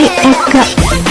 Eka